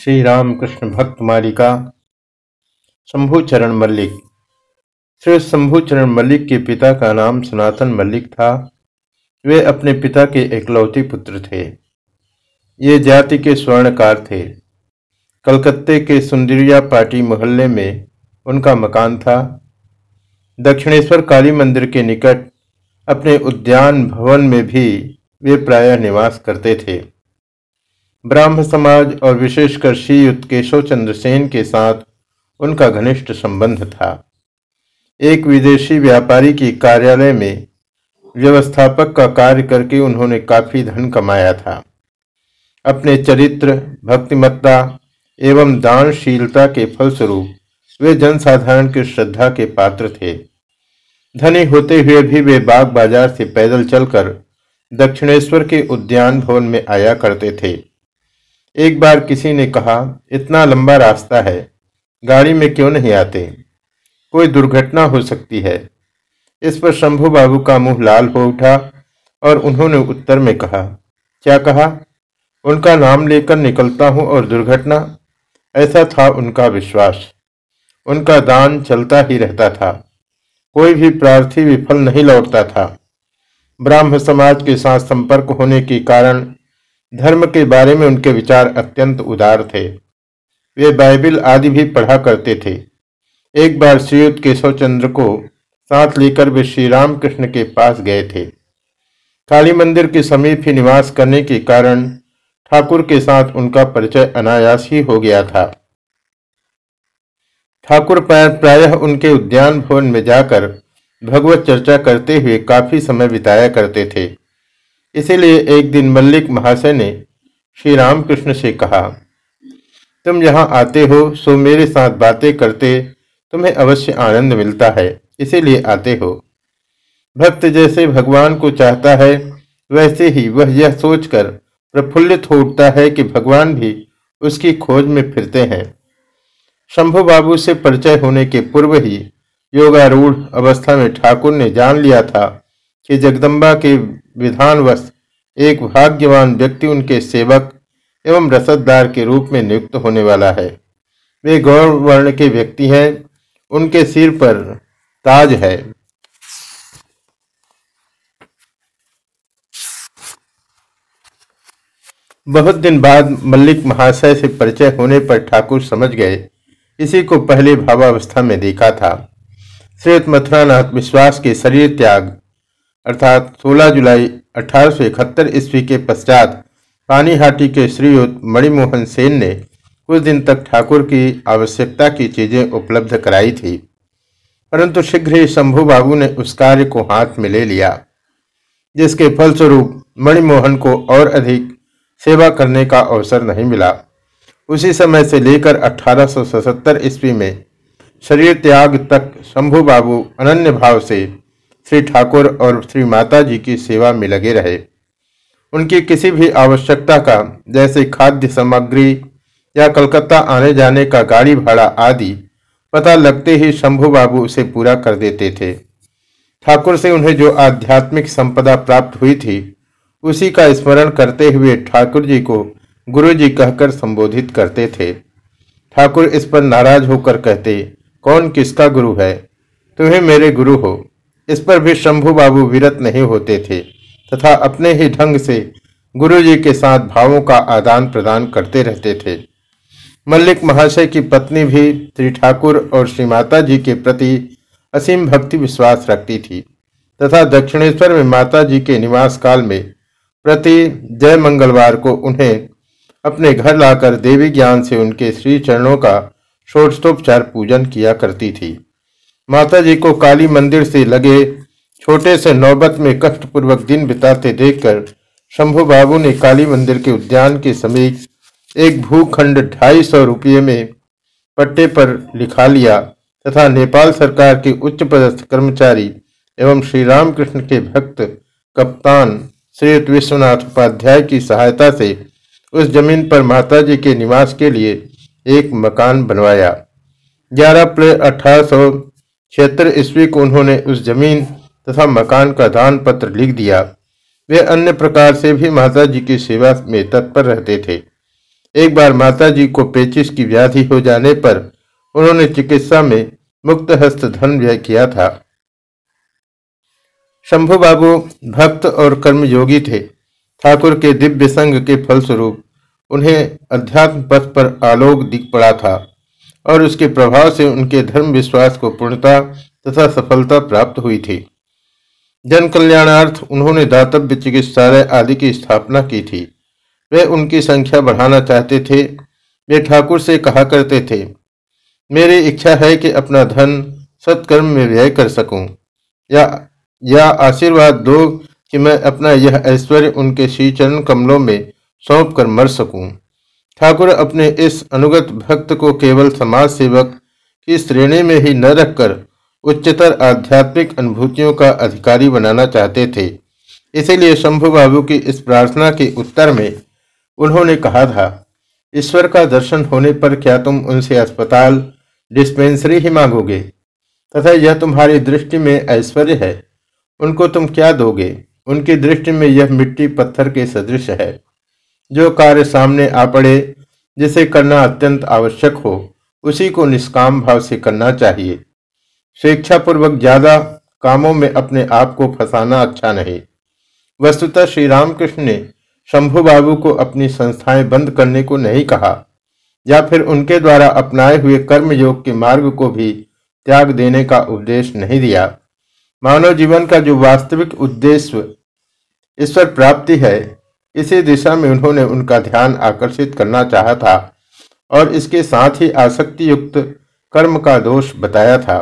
श्री रामकृष्ण भक्त मालिका शंभुचरण मल्लिक। श्री शंभुचरण मल्लिक के पिता का नाम सनातन मल्लिक था। वे अपने पिता के एकलौती पुत्र थे। ये जाति के स्वर्णकार थे। कलकत्ते के सुंदरिया पार्टी मोहल्ले में उनका मकान था। दक्षिणेश्वर काली मंदिर के निकट अपने उद्यान भवन में भी वे प्रायः निवास करते थे। ब्राह्म समाज और विशेषकर श्रीयुक्त केशव चंद्र सेन के साथ उनका घनिष्ठ संबंध था। एक विदेशी व्यापारी की कार्यालय में व्यवस्थापक का कार्य करके उन्होंने काफ़ी धन कमाया था। अपने चरित्र, भक्तिमत्ता एवं दानशीलता के फलस्वरूप वे जनसाधारण की श्रद्धा के पात्र थे। धनी होते हुए भी वे बाग बाज़ार से पैदल चलकर दक्षिणेश्वर के उद्यान भवन में आया करते थे। एक बार किसी ने कहा, इतना लंबा रास्ता है, गाड़ी में क्यों नहीं आते? कोई दुर्घटना हो सकती है। इस पर शंभू बाबू का मुँह लाल हो उठा और उन्होंने उत्तर में कहा, क्या कहा? उनका नाम लेकर निकलता हूँ और दुर्घटना? ऐसा था उनका विश्वास। उनका दान चलता ही रहता था। कोई भी प्रार्थी विफल नहीं लौटता था। ब्राह्म समाज के साथ संपर्क होने के कारण धर्म के बारे में उनके विचार अत्यंत उदार थे। वे बाइबिल आदि भी पढ़ा करते थे। एक बार श्रीयुक्त केशव चंद्र को साथ लेकर वे श्री रामकृष्ण के पास गए थे। काली मंदिर के समीप ही निवास करने के कारण ठाकुर के साथ उनका परिचय अनायास ही हो गया था। ठाकुर प्रायः उनके उद्यान भवन में जाकर भगवत चर्चा करते हुए काफ़ी समय बिताया करते थे। इसीलिए एक दिन मल्लिक महाशय ने श्री रामकृष्ण से कहा, तुम यहाँ आते हो, सो मेरे साथ बातें करते तुम्हें अवश्य आनंद मिलता है, इसीलिए आते हो। भक्त जैसे भगवान को चाहता है, वैसे ही वह यह सोचकर प्रफुल्लित हो उठता है कि भगवान भी उसकी खोज में फिरते हैं। शंभु बाबू से परिचय होने के पूर्व ही योगारूढ़ अवस्था में ठाकुर ने जान लिया था कि जगदम्बा के विधानवश एक भाग्यवान व्यक्ति उनके सेवक एवं रसददार के रूप में नियुक्त होने वाला है। वे गौर वर्ण के व्यक्ति हैं, उनके सिर पर ताज है। बहुत दिन बाद मल्लिक महाशय से परिचय होने पर ठाकुर समझ गए। इसी को पहले भावावस्था में देखा था। श्रीयुक्त मथुरानाथ विश्वास के शरीर त्याग अर्थात 16 जुलाई अठारह सौ इकहत्तर ईस्वी के पश्चात पानीहाटी के श्रीयुक्त मणिमोहन सेन ने कुछ दिन तक ठाकुर की आवश्यकता की चीज़ें उपलब्ध कराई थी। परंतु शीघ्र ही शंभु बाबू ने उस कार्य को हाथ में ले लिया, जिसके फलस्वरूप मणिमोहन को और अधिक सेवा करने का अवसर नहीं मिला। उसी समय से लेकर अठारह ईस्वी में शरीर त्याग तक शंभु बाबू अनन्य भाव से श्री ठाकुर और श्री माता जी की सेवा में लगे रहे। उनकी किसी भी आवश्यकता का, जैसे खाद्य सामग्री या कलकत्ता आने जाने का गाड़ी भाड़ा आदि, पता लगते ही शंभु बाबू उसे पूरा कर देते थे। ठाकुर से उन्हें जो आध्यात्मिक संपदा प्राप्त हुई थी, उसी का स्मरण करते हुए ठाकुर जी को गुरु जी कहकर संबोधित करते थे। ठाकुर इस पर नाराज़ होकर कहते, कौन किसका गुरु है? तुम्हें मेरे गुरु हो। इस पर भी शंभु बाबू विरत नहीं होते थे, तथा अपने ही ढंग से गुरु जी के साथ भावों का आदान प्रदान करते रहते थे। मल्लिक महाशय की पत्नी भी श्री ठाकुर और श्री माता जी के प्रति असीम भक्ति विश्वास रखती थी, तथा दक्षिणेश्वर में माता जी के निवास काल में प्रति जय मंगलवार को उन्हें अपने घर लाकर देवी ज्ञान से उनके श्री चरणों का षोडशोपचार पूजन किया करती थी। माता जी को काली मंदिर से लगे छोटे से नौबत में कष्टपूर्वक दिन बिताते देखकर शंभु बाबू ने काली मंदिर के उद्यान के समीप एक भूखंड ढाई सौ रुपये में पट्टे पर लिखा लिया तथा नेपाल सरकार के उच्च पदस्थ कर्मचारी एवं श्री रामकृष्ण के भक्त कप्तान श्री विश्वनाथ उपाध्याय की सहायता से उस ज़मीन पर माताजी के निवास के लिए एक मकान बनवाया। 11 अप्रैल अठारह छिहत्तर ईस्वी को उन्होंने उस ज़मीन तथा मकान का दान पत्र लिख दिया। वे अन्य प्रकार से भी माता जी की सेवा में तत्पर रहते थे। एक बार माता जी को पेचिस की व्याधि हो जाने पर उन्होंने चिकित्सा में मुक्त हस्त धन व्यय किया था। शंभु बाबू भक्त और कर्मयोगी थे। ठाकुर के दिव्य संग के फलस्वरूप उन्हें अध्यात्म पथ पर आलोक दिख पड़ा था। और उसके प्रभाव से उनके धर्म विश्वास को पूर्णता तथा सफलता प्राप्त हुई थी। जन कल्याणार्थ उन्होंने दातव्य चिकित्सालय आदि की स्थापना की थी। वे उनकी संख्या बढ़ाना चाहते थे। वे ठाकुर से कहा करते थे, मेरी इच्छा है कि अपना धन सत्कर्म में व्यय कर सकूँ। या या आशीर्वाद दो कि मैं अपना यह ऐश्वर्य उनके श्री चरण कमलों में सौंप कर मर सकूँ। ठाकुर अपने इस अनुगत भक्त को केवल समाज सेवक की श्रेणी में ही न रखकर उच्चतर आध्यात्मिक अनुभूतियों का अधिकारी बनाना चाहते थे। इसीलिए शंभु बाबू की इस प्रार्थना के उत्तर में उन्होंने कहा था, ईश्वर का दर्शन होने पर क्या तुम उनसे अस्पताल डिस्पेंसरी ही मांगोगे? तथा यह तुम्हारी दृष्टि में ऐश्वर्य है, उनको तुम क्या दोगे? उनकी दृष्टि में यह मिट्टी पत्थर के सदृश है। जो कार्य सामने आ पड़े, जिसे करना अत्यंत आवश्यक हो, उसी को निष्काम भाव से करना चाहिए। स्वेच्छापूर्वक ज़्यादा कामों में अपने आप को फंसाना अच्छा नहीं। वस्तुतः श्री रामकृष्ण ने शंभु बाबू को अपनी संस्थाएँ बंद करने को नहीं कहा, या फिर उनके द्वारा अपनाए हुए कर्म योग के मार्ग को भी त्याग देने का उपदेश नहीं दिया। मानव जीवन का जो वास्तविक उद्देश्य ईश्वर प्राप्ति है इसी दिशा में उन्होंने उनका ध्यान आकर्षित करना चाहा था और इसके साथ ही आसक्ति युक्त कर्म का दोष बताया था।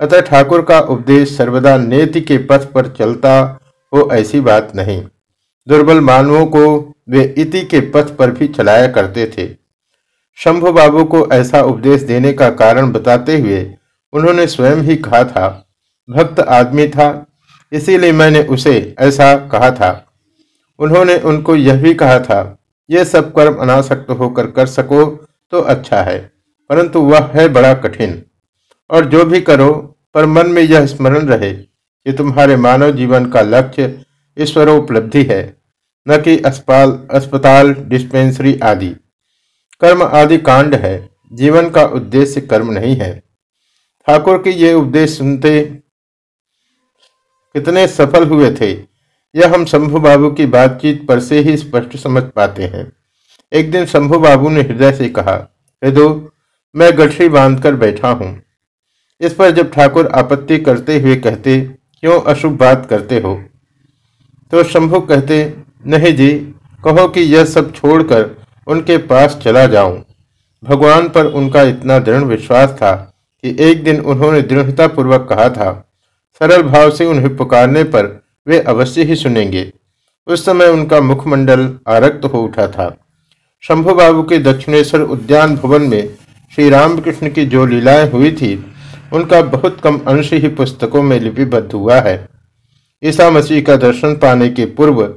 अतः ठाकुर का उपदेश सर्वदा नेति के पथ पर चलता हो ऐसी बात नहीं। दुर्बल मानवों को वे इति के पथ पर भी चलाया करते थे। शंभु बाबू को ऐसा उपदेश देने का कारण बताते हुए उन्होंने स्वयं ही कहा था, भक्त आदमी था, इसीलिए मैंने उसे ऐसा कहा था। उन्होंने उनको यह भी कहा था यह सब कर्म अनासक्त होकर कर सको तो अच्छा है, परंतु वह है बड़ा कठिन। और जो भी करो, पर मन में यह स्मरण रहे कि तुम्हारे मानव जीवन का लक्ष्य ईश्वरोपलब्धि है, न कि अस्पताल अस्पताल, डिस्पेंसरी आदि। कर्म आदि कांड है, जीवन का उद्देश्य कर्म नहीं है। ठाकुर के ये उपदेश सुनते कितने सफल हुए थे। यह हम शंभु बाबू की बातचीत पर से ही स्पष्ट समझ पाते हैं। एक दिन शंभु बाबू ने हृदय से कहा हृदो मैं गठरी बांधकर बैठा हूँ। इस पर जब ठाकुर आपत्ति करते हुए कहते, क्यों अशुभ बात करते हो? तो शंभु कहते, नहीं जी, कहो कि यह सब छोड़कर उनके पास चला जाऊँ। भगवान पर उनका इतना दृढ़ विश्वास था कि एक दिन उन्होंने दृढ़ता पूर्वक कहा था, सरल भाव से उन्हें पुकारने पर वे अवश्य ही सुनेंगे। उस समय उनका मुखमंडल आरक्त हो उठा था। शंभु बाबू के दक्षिणेश्वर उद्यान भवन में श्री रामकृष्ण की जो लीलाएँ हुई थी, उनका बहुत कम अंश ही पुस्तकों में लिपिबद्ध हुआ है। ईसा मसीह का दर्शन पाने के पूर्व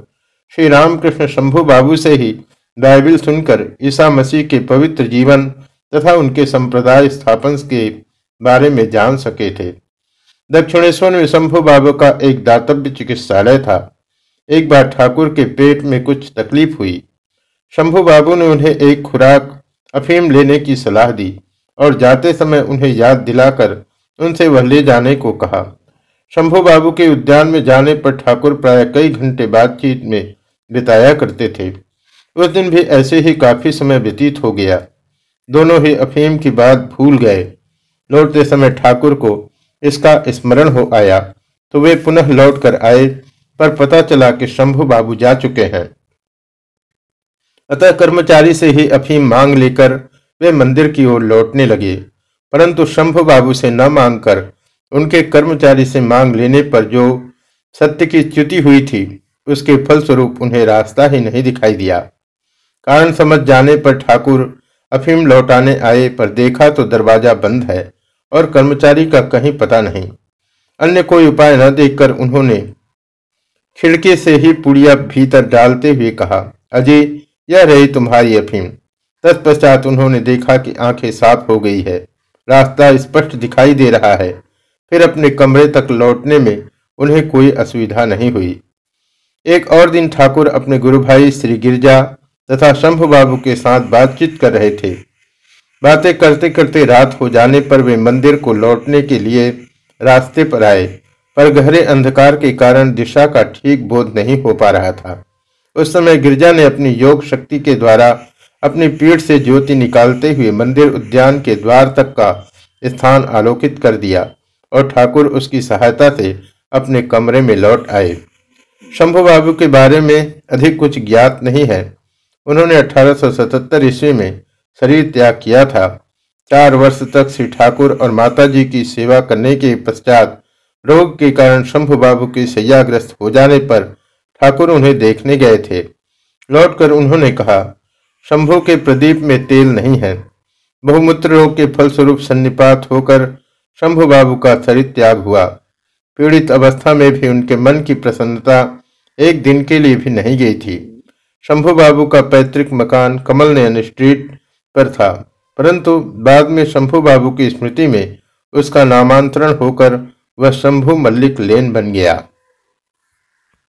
श्री रामकृष्ण शंभु बाबू से ही बाइबिल सुनकर ईसा मसीह के पवित्र जीवन तथा उनके संप्रदाय स्थापन के बारे में जान सके थे। दक्षिणेश्वर में शंभु बाबू का एक दातव्य चिकित्सालय था। एक बार ठाकुर के पेट में कुछ तकलीफ़ हुई। शंभु बाबू ने उन्हें एक खुराक, अफीम लेने की सलाह दी और जाते समय उन्हें याद दिलाकर उनसे वह ले जाने को कहा। शंभु बाबू के उद्यान में जाने पर ठाकुर प्राय कई घंटे बातचीत में बिताया करते थे। उस दिन भी ऐसे ही काफ़ी समय व्यतीत हो गया। दोनों ही अफीम की बात भूल गए। लौटते समय ठाकुर को इसका स्मरण हो आया तो वे पुनः लौट कर आए, पर पता चला कि शंभु बाबू जा चुके हैं। अतः कर्मचारी से ही अफीम मांग लेकर वे मंदिर की ओर लौटने लगे, परंतु शंभु बाबू से न मांगकर उनके कर्मचारी से मांग लेने पर जो सत्य की च्युति हुई थी, उसके फलस्वरूप उन्हें रास्ता ही नहीं दिखाई दिया। कारण समझ जाने पर ठाकुर अफीम लौटाने आए, पर देखा तो दरवाज़ा बंद है और कर्मचारी का कहीं पता नहीं। अन्य कोई उपाय न देखकर उन्होंने खिड़की से ही पुड़िया भीतर डालते हुए कहा, अजय, यह रही तुम्हारी अफीम। तत्पश्चात उन्होंने देखा कि आँखें साफ़ हो गई है। रास्ता स्पष्ट दिखाई दे रहा है। फिर अपने कमरे तक लौटने में उन्हें कोई असुविधा नहीं हुई। एक और दिन ठाकुर अपने गुरु भाई श्री गिरजा तथा शंभु बाबू के साथ बातचीत कर रहे थे। बातें करते करते रात हो जाने पर वे मंदिर को लौटने के लिए रास्ते पर आए, पर गहरे अंधकार के कारण दिशा का ठीक बोध नहीं हो पा रहा था। उस समय गिरजा ने अपनी योग शक्ति के द्वारा अपनी पीठ से ज्योति निकालते हुए मंदिर उद्यान के द्वार तक का स्थान आलोकित कर दिया और ठाकुर उसकी सहायता से अपने कमरे में लौट आए। शंभु बाबू के बारे में अधिक कुछ ज्ञात नहीं है। उन्होंने 1877 ईस्वी में शरीर त्याग किया था। चार वर्ष तक श्री ठाकुर और माताजी की सेवा करने के पश्चात रोग के कारण शंभु बाबू के सैयाग्रस्त हो जाने पर ठाकुर उन्हें देखने गए थे। लौटकर उन्होंने कहा, शंभु के प्रदीप में तेल नहीं है। बहुमूत्र रोग के फलस्वरूप सन्निपात होकर शंभु बाबू का शरीर त्याग हुआ। पीड़ित अवस्था में भी उनके मन की प्रसन्नता एक दिन के लिए भी नहीं गई थी। शंभु बाबू का पैतृक मकान कमल नयन स्ट्रीट पर था। परंतु बाद में शंभु बाबू की स्मृति में उसका नामांतरण होकर वह शंभु मल्लिक लेन बन गया।